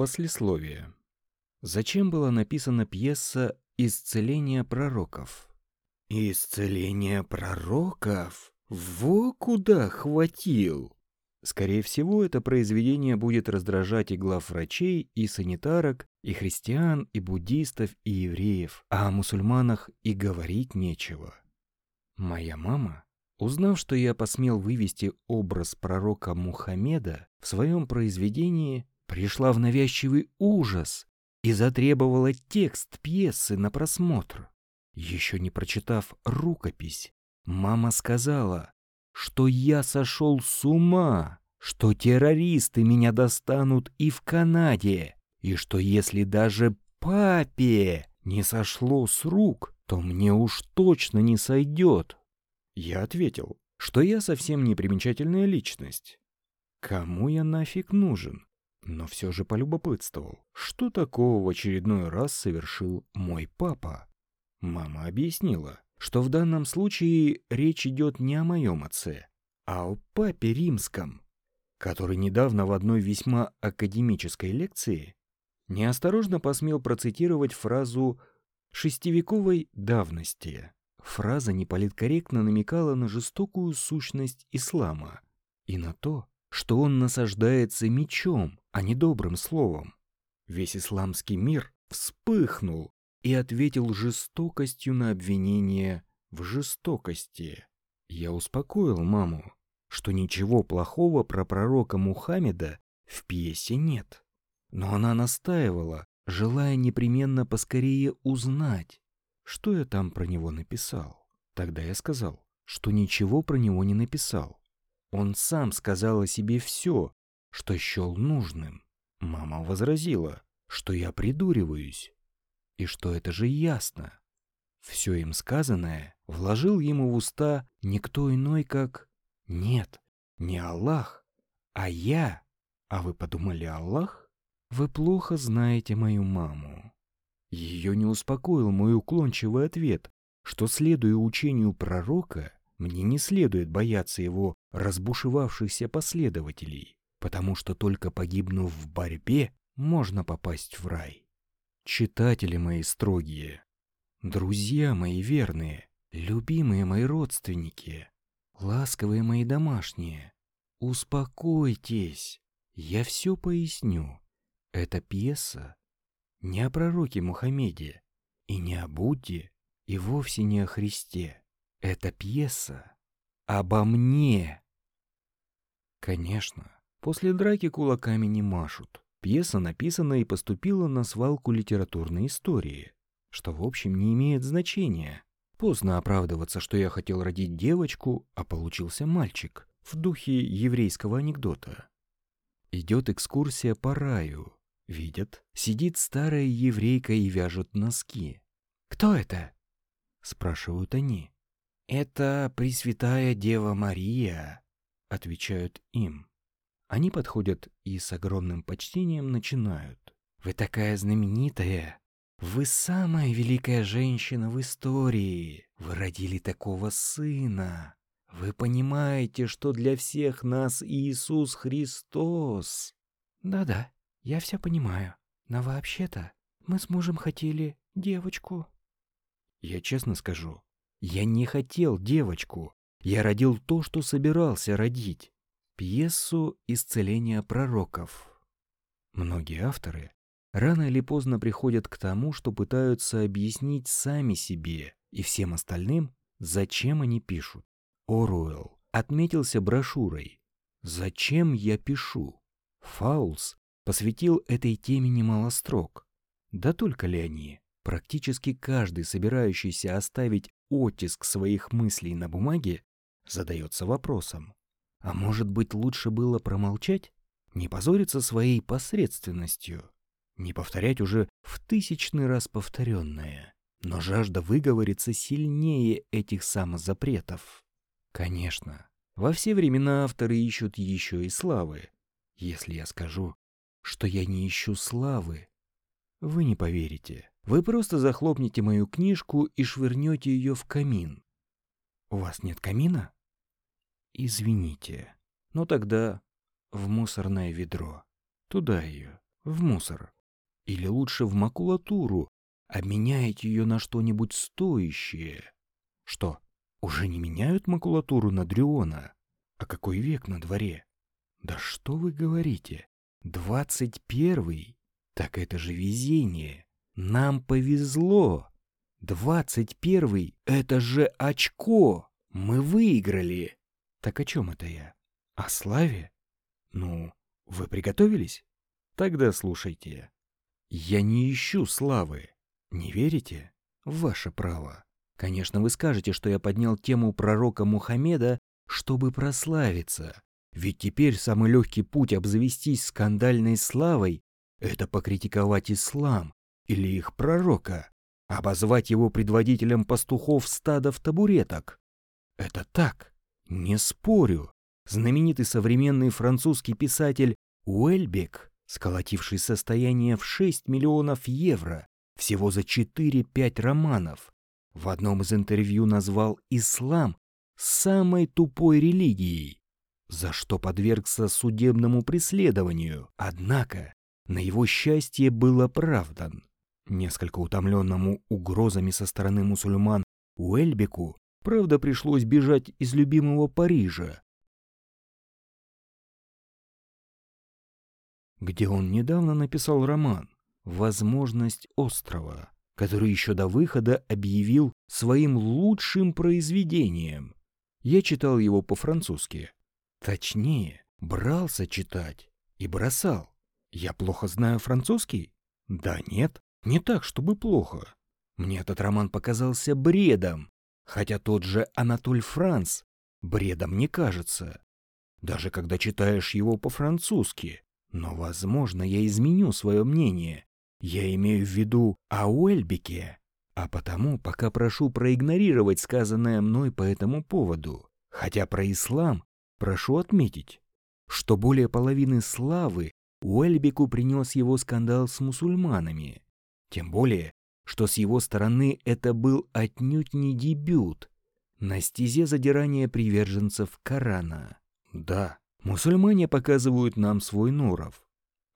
Послесловие. Зачем была написана пьеса «Исцеление пророков»? «Исцеление пророков? Во куда хватил!» Скорее всего, это произведение будет раздражать и главврачей, и санитарок, и христиан, и буддистов, и евреев, а о мусульманах и говорить нечего. Моя мама, узнав, что я посмел вывести образ пророка Мухаммеда в своем произведении, пришла в навязчивый ужас и затребовала текст пьесы на просмотр. Еще не прочитав рукопись, мама сказала, что я сошел с ума, что террористы меня достанут и в Канаде, и что если даже папе не сошло с рук, то мне уж точно не сойдет. Я ответил, что я совсем не примечательная личность. Кому я нафиг нужен? Но все же полюбопытствовал, что такого в очередной раз совершил мой папа. Мама объяснила, что в данном случае речь идет не о моем отце, а о папе римском, который недавно в одной весьма академической лекции неосторожно посмел процитировать фразу «шестивековой давности». Фраза неполиткорректно намекала на жестокую сущность ислама и на то, что он насаждается мечом, а не добрым словом. Весь исламский мир вспыхнул и ответил жестокостью на обвинение в жестокости. Я успокоил маму, что ничего плохого про пророка Мухаммеда в пьесе нет. Но она настаивала, желая непременно поскорее узнать, что я там про него написал. Тогда я сказал, что ничего про него не написал. Он сам сказал о себе все, что счел нужным. Мама возразила, что я придуриваюсь, и что это же ясно. Все им сказанное вложил ему в уста никто иной, как... Нет, не Аллах, а я. А вы подумали Аллах? Вы плохо знаете мою маму. Ее не успокоил мой уклончивый ответ, что, следуя учению пророка, мне не следует бояться его разбушевавшихся последователей, потому что только погибнув в борьбе, можно попасть в рай. Читатели мои строгие, друзья мои верные, любимые мои родственники, ласковые мои домашние, успокойтесь, я все поясню. Эта пьеса не о пророке Мухаммеде и не о Будде и вовсе не о Христе. Это пьеса обо мне. Конечно, после драки кулаками не машут. Пьеса написана и поступила на свалку литературной истории, что в общем не имеет значения. Поздно оправдываться, что я хотел родить девочку, а получился мальчик, в духе еврейского анекдота. Идет экскурсия по раю. Видят, сидит старая еврейка и вяжет носки. «Кто это?» — спрашивают они. «Это Пресвятая Дева Мария», — отвечают им. Они подходят и с огромным почтением начинают. «Вы такая знаменитая! Вы самая великая женщина в истории! Вы родили такого сына! Вы понимаете, что для всех нас Иисус Христос!» «Да-да, я все понимаю. Но вообще-то мы с мужем хотели девочку». Я честно скажу, я не хотел девочку. Я родил то, что собирался родить пьесу «Исцеление пророков». Многие авторы рано или поздно приходят к тому, что пытаются объяснить сами себе и всем остальным, зачем они пишут. Оруэлл отметился брошюрой «Зачем я пишу?». Фаулс посвятил этой теме немало строк. Да только ли они? Практически каждый, собирающийся оставить оттиск своих мыслей на бумаге, задается вопросом, а может быть, лучше было промолчать? Не позориться своей посредственностью? Не повторять уже в тысячный раз повторенное? Но жажда выговориться сильнее этих самозапретов. Конечно, во все времена авторы ищут еще и славы. Если я скажу, что я не ищу славы, вы не поверите. Вы просто захлопнете мою книжку и швырнете ее в камин. У вас нет камина? Извините, но тогда в мусорное ведро. Туда ее. в мусор. Или лучше в макулатуру, обменяете ее на что-нибудь стоящее. Что, уже не меняют макулатуру на Дриона? А какой век на дворе? Да что вы говорите? Двадцать первый? Так это же везение. Нам повезло. Двадцать первый — это же очко. Мы выиграли. Так о чем это я? О славе? Ну, вы приготовились? Тогда слушайте. Я не ищу славы. Не верите? Ваше право. Конечно, вы скажете, что я поднял тему пророка Мухаммеда, чтобы прославиться. Ведь теперь самый легкий путь обзавестись скандальной славой – это покритиковать ислам или их пророка, обозвать его предводителем пастухов стадов табуреток. Это так, не спорю. Знаменитый современный французский писатель Уэльбек, сколотивший состояние в 6 миллионов евро, всего за 4-5 романов, в одном из интервью назвал ислам самой тупой религией, за что подвергся судебному преследованию, однако на его счастье был оправдан. Несколько утомленному угрозами со стороны мусульман Уэльбеку, правда, пришлось бежать из любимого Парижа, где он недавно написал роман «Возможность острова», который еще до выхода объявил своим лучшим произведением. Я читал его по-французски. Точнее, брался читать и бросал. Я плохо знаю французский? Да нет, не так, чтобы плохо. Мне этот роман показался бредом, хотя тот же Анатоль Франц бредом не кажется. Даже когда читаешь его по-французски. Но, возможно, я изменю свое мнение. Я имею в виду о Уэльбике. А потому пока прошу проигнорировать сказанное мной по этому поводу. Хотя про ислам прошу отметить, что более половины славы Уэльбику принес его скандал с мусульманами. Тем более, что с его стороны это был отнюдь не дебют на стезе задирания приверженцев Корана. Да, Мусульмане показывают нам свой норов.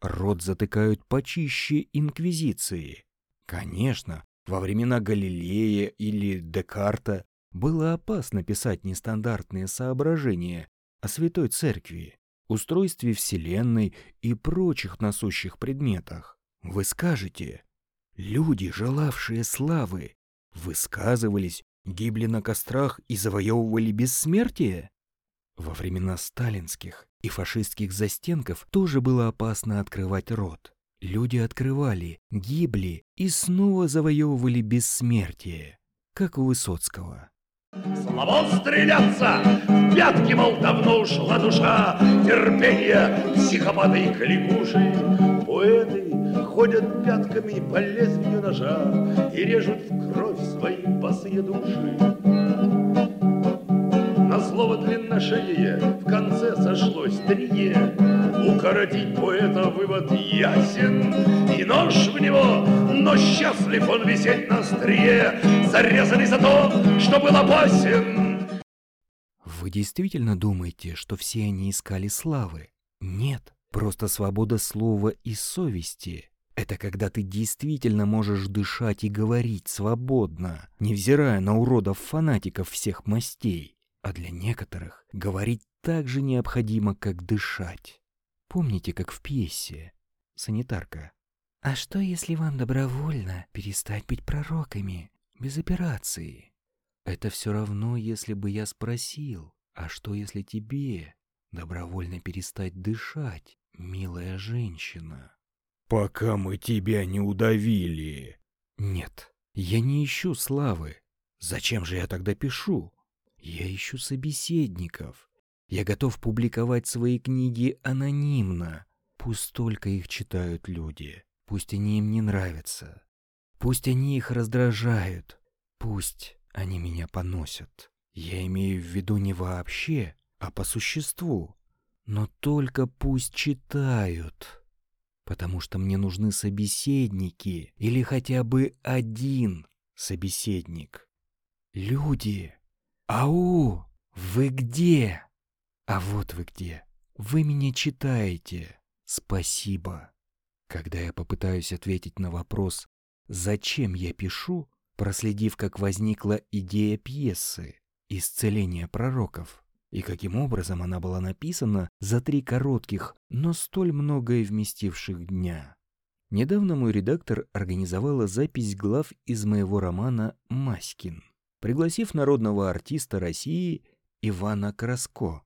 Рот затыкают почище инквизиции. Конечно, во времена Галилея или Декарта было опасно писать нестандартные соображения о Святой Церкви, устройстве Вселенной и прочих насущих предметах. Вы скажете, люди, желавшие славы, высказывались, гибли на кострах и завоевывали бессмертие? Во времена сталинских и фашистских застенков тоже было опасно открывать рот. Люди открывали, гибли и снова завоевывали бессмертие, как у Высоцкого. Слобод стреляться, пятки, мол, давно ушла душа, терпение, психопаты и кликуши. Поэты ходят пятками по лезвию ножа и режут в кровь свои босые души слово длинношее в конце сошлось трие. Укоротить поэта вывод ясен, и нож в него, но счастлив он висеть на острие, зарезанный за то, что был опасен. Вы действительно думаете, что все они искали славы? Нет, просто свобода слова и совести. Это когда ты действительно можешь дышать и говорить свободно, невзирая на уродов-фанатиков всех мастей. А для некоторых говорить так же необходимо, как дышать. Помните, как в пьесе? Санитарка. А что, если вам добровольно перестать быть пророками, без операции? Это все равно, если бы я спросил, а что, если тебе добровольно перестать дышать, милая женщина? Пока мы тебя не удавили. Нет, я не ищу славы. Зачем же я тогда пишу? Я ищу собеседников. Я готов публиковать свои книги анонимно. Пусть только их читают люди. Пусть они им не нравятся. Пусть они их раздражают. Пусть они меня поносят. Я имею в виду не вообще, а по существу. Но только пусть читают. Потому что мне нужны собеседники или хотя бы один собеседник. Люди, «Ау! Вы где?» «А вот вы где! Вы меня читаете! Спасибо!» Когда я попытаюсь ответить на вопрос «Зачем я пишу?», проследив, как возникла идея пьесы «Исцеление пророков», и каким образом она была написана за три коротких, но столь многое вместивших дня. Недавно мой редактор организовала запись глав из моего романа «Маськин», пригласив народного артиста России Ивана Краско.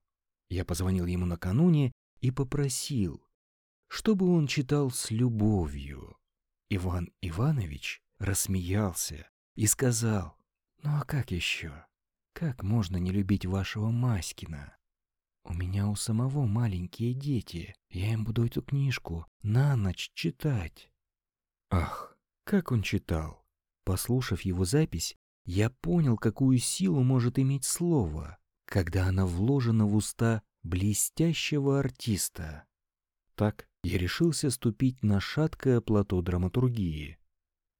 Я позвонил ему накануне и попросил, чтобы он читал с любовью. Иван Иванович рассмеялся и сказал, «Ну а как еще? Как можно не любить вашего Маськина? У меня у самого маленькие дети. Я им буду эту книжку на ночь читать. Ах, как он читал. Послушав его запись, я понял, какую силу может иметь слово, когда она вложена в уста блестящего артиста. Так я решился ступить на шаткое плато драматургии.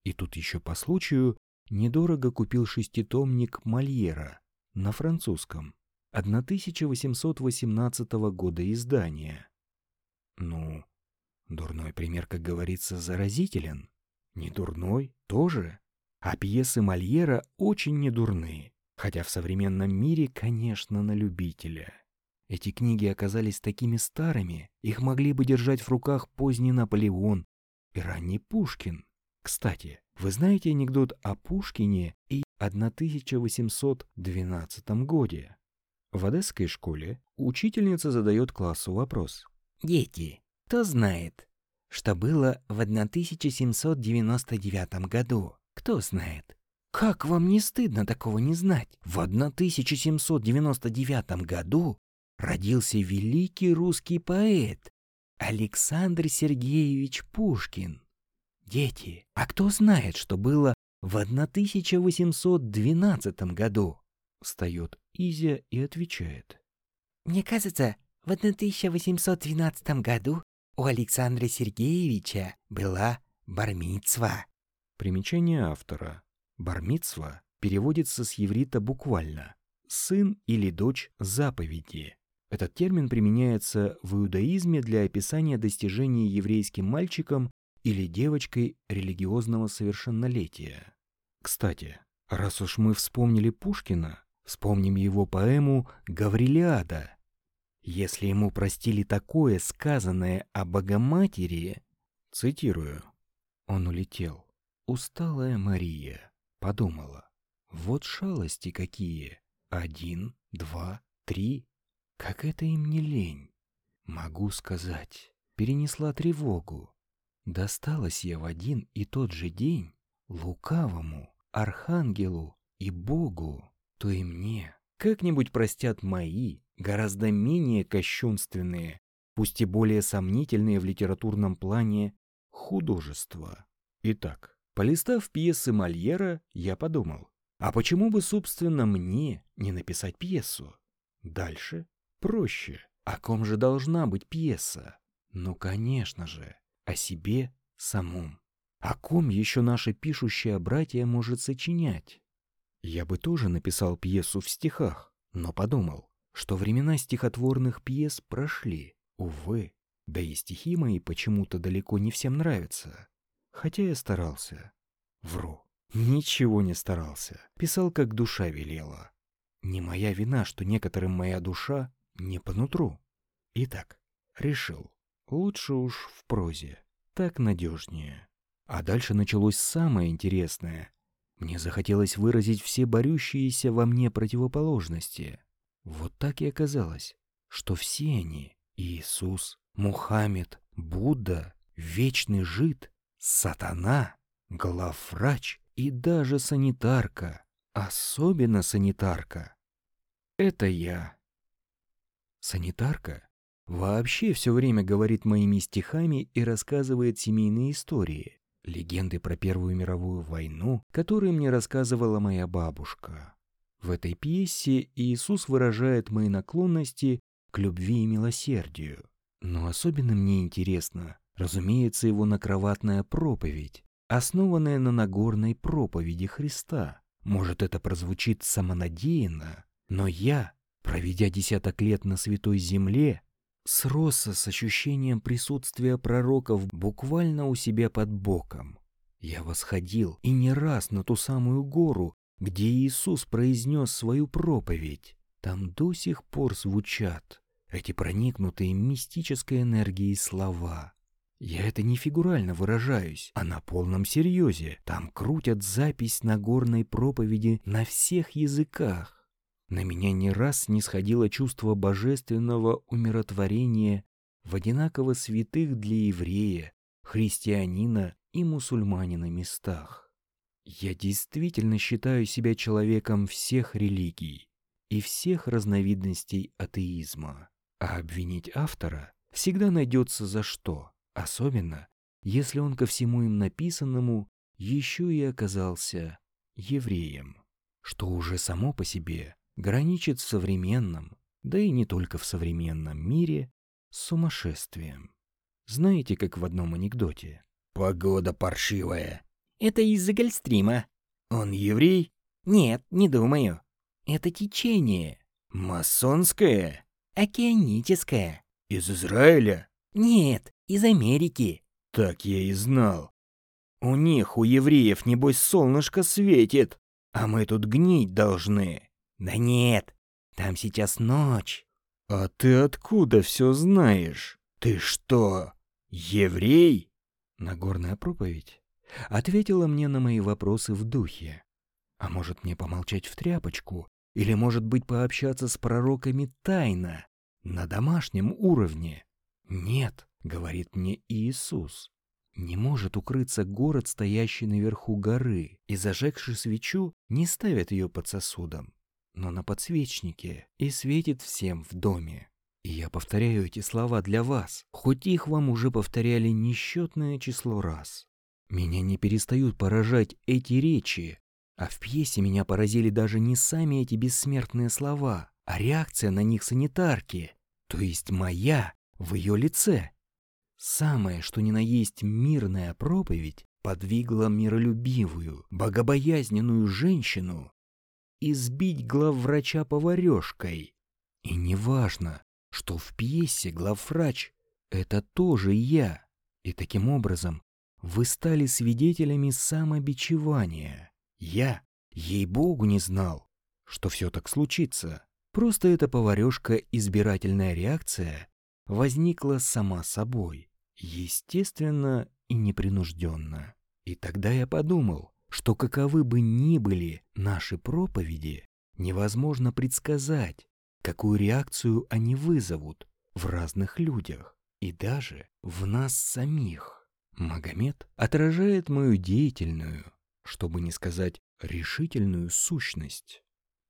И тут еще по случаю недорого купил шеститомник Мольера на французском. 1818 года издания. Ну, дурной пример, как говорится, заразителен. Не дурной тоже. А пьесы Мольера очень недурные, хотя в современном мире, конечно, на любителя. Эти книги оказались такими старыми, их могли бы держать в руках поздний Наполеон и ранний Пушкин. Кстати, вы знаете анекдот о Пушкине и 1812 годе? В одесской школе учительница задает классу вопрос. «Дети, кто знает, что было в 1799 году? Кто знает?» Как вам не стыдно такого не знать? В 1799 году родился великий русский поэт Александр Сергеевич Пушкин. Дети, а кто знает, что было в 1812 году? Встает Изя и отвечает. Мне кажется, в 1812 году у Александра Сергеевича была бармицва. Примечание автора. Бармицва переводится с еврита буквально «сын или дочь заповеди». Этот термин применяется в иудаизме для описания достижений еврейским мальчиком или девочкой религиозного совершеннолетия. Кстати, раз уж мы вспомнили Пушкина, Вспомним его поэму «Гаврилиада». Если ему простили такое, сказанное о Богоматери, цитирую, он улетел. Усталая Мария подумала, вот шалости какие, один, два, три, как это им не лень. Могу сказать, перенесла тревогу. Досталась я в один и тот же день лукавому, архангелу и Богу то и мне как-нибудь простят мои, гораздо менее кощунственные, пусть и более сомнительные в литературном плане, художества. Итак, полистав пьесы Мольера, я подумал, а почему бы, собственно, мне не написать пьесу? Дальше проще. О ком же должна быть пьеса? Ну, конечно же, о себе самом. О ком еще наше пишущее братья может сочинять? Я бы тоже написал пьесу в стихах, но подумал, что времена стихотворных пьес прошли, увы, да и стихи мои почему-то далеко не всем нравятся. Хотя я старался. Вру. Ничего не старался. Писал, как душа велела. Не моя вина, что некоторым моя душа не по нутру. Итак, решил. Лучше уж в прозе. Так надежнее. А дальше началось самое интересное — мне захотелось выразить все борющиеся во мне противоположности. Вот так и оказалось, что все они — Иисус, Мухаммед, Будда, Вечный Жид, Сатана, главврач и даже санитарка, особенно санитарка. Это я. Санитарка вообще все время говорит моими стихами и рассказывает семейные истории легенды про Первую мировую войну, которые мне рассказывала моя бабушка. В этой пьесе Иисус выражает мои наклонности к любви и милосердию. Но особенно мне интересно, разумеется, его накроватная проповедь, основанная на Нагорной проповеди Христа. Может, это прозвучит самонадеянно, но я, проведя десяток лет на Святой Земле, сросся с ощущением присутствия пророков буквально у себя под боком. Я восходил и не раз на ту самую гору, где Иисус произнес свою проповедь. Там до сих пор звучат эти проникнутые мистической энергией слова. Я это не фигурально выражаюсь, а на полном серьезе. Там крутят запись Нагорной проповеди на всех языках. На меня не раз не сходило чувство божественного умиротворения в одинаково святых для еврея, христианина и мусульманина местах. Я действительно считаю себя человеком всех религий и всех разновидностей атеизма, а обвинить автора всегда найдется за что. Особенно, если он ко всему им написанному еще и оказался евреем, что уже само по себе граничит в современном, да и не только в современном мире, с сумасшествием. Знаете, как в одном анекдоте? «Погода паршивая». «Это из-за Гольстрима». «Он еврей?» «Нет, не думаю. Это течение». «Масонское?» «Океаническое». «Из Израиля?» «Нет, из Америки». «Так я и знал. У них, у евреев, небось, солнышко светит, а мы тут гнить должны». «Да нет, там сейчас ночь». «А ты откуда все знаешь? Ты что, еврей?» Нагорная проповедь ответила мне на мои вопросы в духе. А может мне помолчать в тряпочку? Или, может быть, пообщаться с пророками тайно, на домашнем уровне? «Нет», — говорит мне Иисус, — «не может укрыться город, стоящий наверху горы, и, зажегший свечу, не ставят ее под сосудом, но на подсвечнике, и светит всем в доме». И я повторяю эти слова для вас, хоть их вам уже повторяли несчетное число раз. Меня не перестают поражать эти речи, а в пьесе меня поразили даже не сами эти бессмертные слова, а реакция на них санитарки, то есть моя, в ее лице. Самое, что ни на есть мирная проповедь, подвигла миролюбивую, богобоязненную женщину избить главврача поварешкой. И неважно, что в пьесе главврач — это тоже я. И таким образом вы стали свидетелями самобичевания. Я, ей-богу, не знал, что все так случится. Просто эта поварешка избирательная реакция возникла сама собой, естественно и непринужденно. И тогда я подумал, что каковы бы ни были наши проповеди, невозможно предсказать, какую реакцию они вызовут в разных людях и даже в нас самих. Магомед отражает мою деятельную, чтобы не сказать решительную сущность.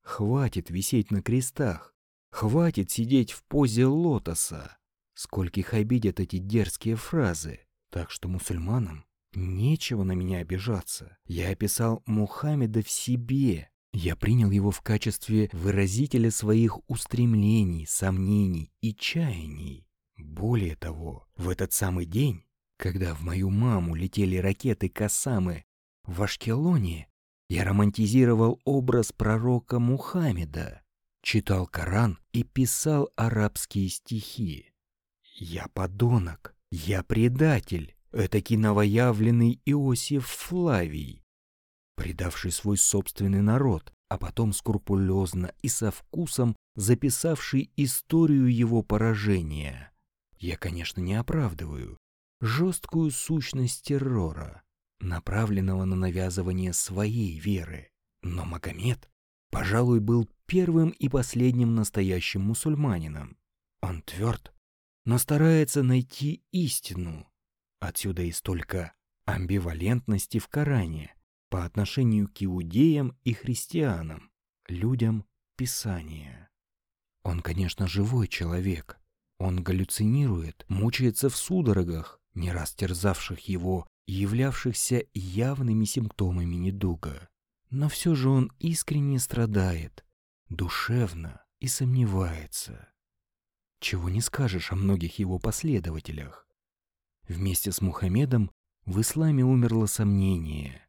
Хватит висеть на крестах, хватит сидеть в позе лотоса, Скольких обидят эти дерзкие фразы. Так что мусульманам нечего на меня обижаться. Я описал Мухаммеда в себе. Я принял его в качестве выразителя своих устремлений, сомнений и чаяний. Более того, в этот самый день, когда в мою маму летели ракеты Касамы в Ашкелоне, я романтизировал образ пророка Мухаммеда, читал Коран и писал арабские стихи. Я подонок, я предатель, этакий новоявленный Иосиф Флавий, предавший свой собственный народ, а потом скрупулезно и со вкусом записавший историю его поражения. Я, конечно, не оправдываю жесткую сущность террора, направленного на навязывание своей веры, но Магомед, пожалуй, был первым и последним настоящим мусульманином. Он тверд но старается найти истину. Отсюда и столько амбивалентности в Коране по отношению к иудеям и христианам, людям Писания. Он, конечно, живой человек. Он галлюцинирует, мучается в судорогах, не раз терзавших его и являвшихся явными симптомами недуга. Но все же он искренне страдает, душевно и сомневается чего не скажешь о многих его последователях. Вместе с Мухаммедом в исламе умерло сомнение.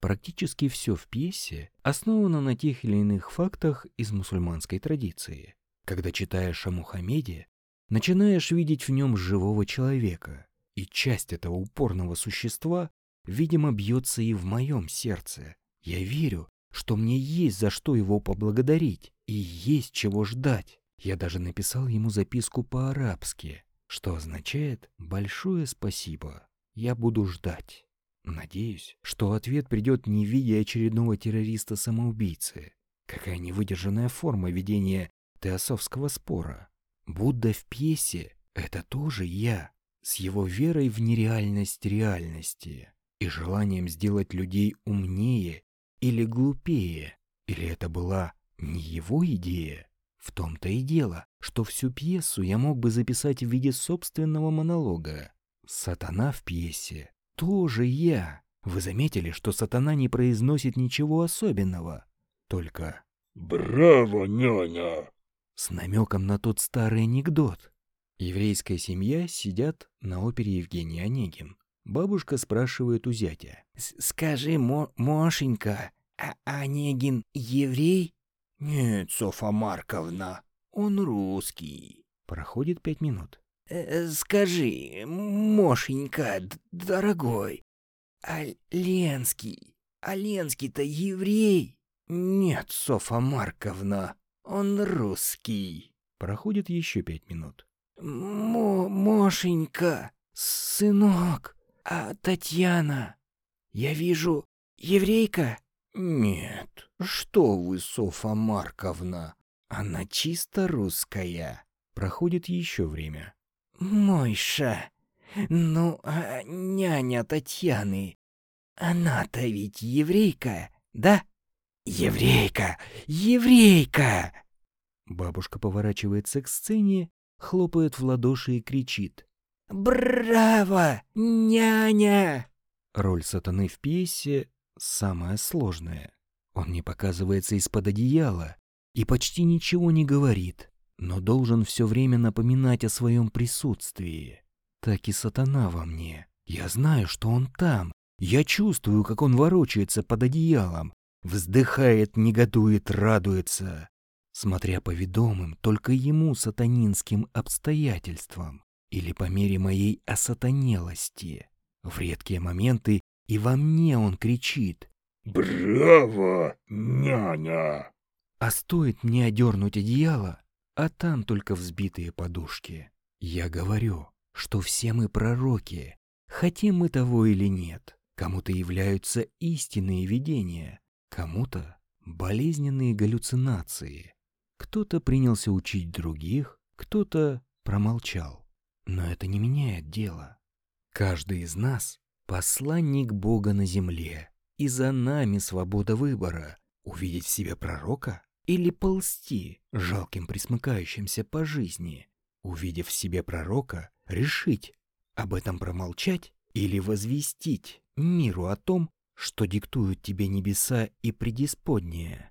Практически все в пьесе основано на тех или иных фактах из мусульманской традиции. Когда читаешь о Мухаммеде, начинаешь видеть в нем живого человека, и часть этого упорного существа, видимо, бьется и в моем сердце. Я верю, что мне есть за что его поблагодарить и есть чего ждать. Я даже написал ему записку по-арабски, что означает «большое спасибо, я буду ждать». Надеюсь, что ответ придет не в виде очередного террориста-самоубийцы. Какая невыдержанная форма ведения теософского спора. Будда в пьесе — это тоже я, с его верой в нереальность реальности и желанием сделать людей умнее или глупее. Или это была не его идея? В том-то и дело, что всю пьесу я мог бы записать в виде собственного монолога. Сатана в пьесе тоже я. Вы заметили, что сатана не произносит ничего особенного, только «Браво, няня!» с намеком на тот старый анекдот. Еврейская семья сидят на опере Евгений Онегин. Бабушка спрашивает у зятя. «Скажи, Мо Мошенька, а Онегин еврей?» «Нет, Софа Марковна, он русский». Проходит пять минут. «Э, «Скажи, Мошенька, дорогой, а Ленский, а еврей?» «Нет, Софа Марковна, он русский». Проходит еще пять минут. Мо Мошенька, сынок, а Татьяна, я вижу, еврейка? Нет, что вы, Софа Марковна, она чисто русская. Проходит еще время. Мойша, ну, а няня Татьяны, она-то ведь еврейка, да? Еврейка, еврейка! Бабушка поворачивается к сцене хлопает в ладоши и кричит. «Браво, няня!» Роль сатаны в пьесе самая сложная. Он не показывается из-под одеяла и почти ничего не говорит, но должен все время напоминать о своем присутствии. Так и сатана во мне. Я знаю, что он там. Я чувствую, как он ворочается под одеялом, вздыхает, негодует, радуется смотря по ведомым только ему сатанинским обстоятельствам или по мере моей осатанелости. В редкие моменты и во мне он кричит «Браво, няня!» А стоит мне одернуть одеяло, а там только взбитые подушки. Я говорю, что все мы пророки, хотим мы того или нет. Кому-то являются истинные видения, кому-то болезненные галлюцинации. Кто-то принялся учить других, кто-то промолчал. Но это не меняет дело. Каждый из нас — посланник Бога на земле, и за нами свобода выбора — увидеть в себе пророка или ползти, жалким присмыкающимся по жизни. Увидев в себе пророка, решить, об этом промолчать или возвестить миру о том, что диктуют тебе небеса и предисподнее.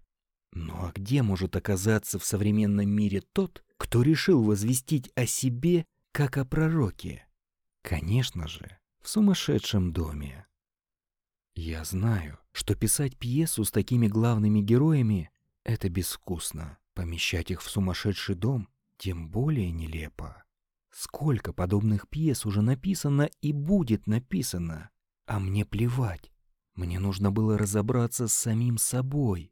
Ну а где может оказаться в современном мире тот, кто решил возвестить о себе, как о пророке? Конечно же, сумасшедшем доме. Я знаю, что писать пьесу с такими главными героями — это безвкусно. Помещать их в сумасшедший дом тем более нелепо. Сколько подобных пьес уже написано и будет написано, а мне плевать. Мне нужно было разобраться с самим собой,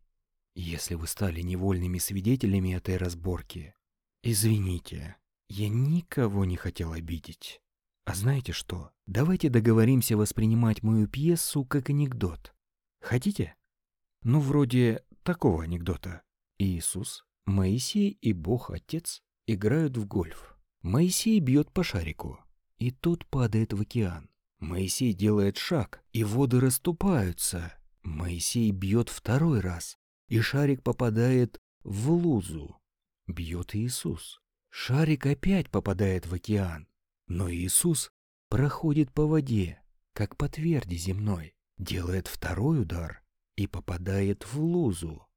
если вы стали невольными свидетелями этой разборки, извините, я никого не хотел обидеть. А знаете что? Давайте договоримся воспринимать мою пьесу как анекдот. Хотите? Ну, вроде такого анекдота. Иисус, Моисей и Бог Отец играют в гольф. Моисей бьет по шарику, и тот падает в океан. Моисей делает шаг, и воды расступаются. Моисей бьет второй раз, и шарик попадает в лузу. Бьет Иисус. Шарик опять попадает в океан, но Иисус проходит по воде, как по тверди земной, делает второй удар и попадает в лузу.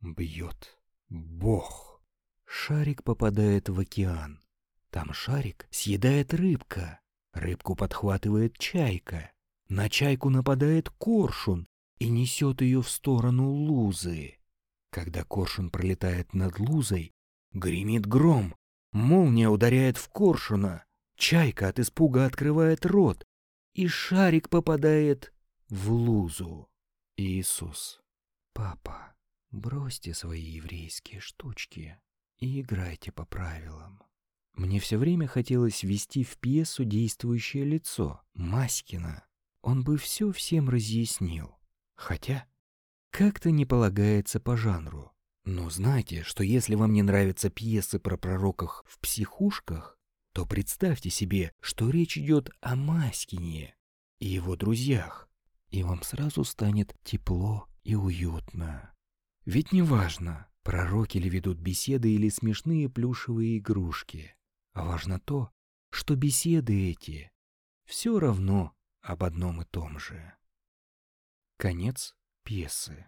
Бьет. Бог. Шарик попадает в океан. Там шарик съедает рыбка. Рыбку подхватывает чайка. На чайку нападает коршун и несет ее в сторону лузы. Когда коршун пролетает над лузой, гремит гром, Молния ударяет в коршуна. Чайка от испуга открывает рот, и шарик попадает в лузу. Иисус. Папа, бросьте свои еврейские штучки и играйте по правилам. Мне все время хотелось ввести в пьесу действующее лицо, Маськина. Он бы все всем разъяснил. Хотя, как-то не полагается по жанру. Но знайте, что если вам не нравятся пьесы про пророков в психушках, то представьте себе, что речь идет о Маськине и его друзьях, и вам сразу станет тепло и уютно. Ведь неважно, пророки ли ведут беседы или смешные плюшевые игрушки, а важно то, что беседы эти все равно об одном и том же. Конец пьесы.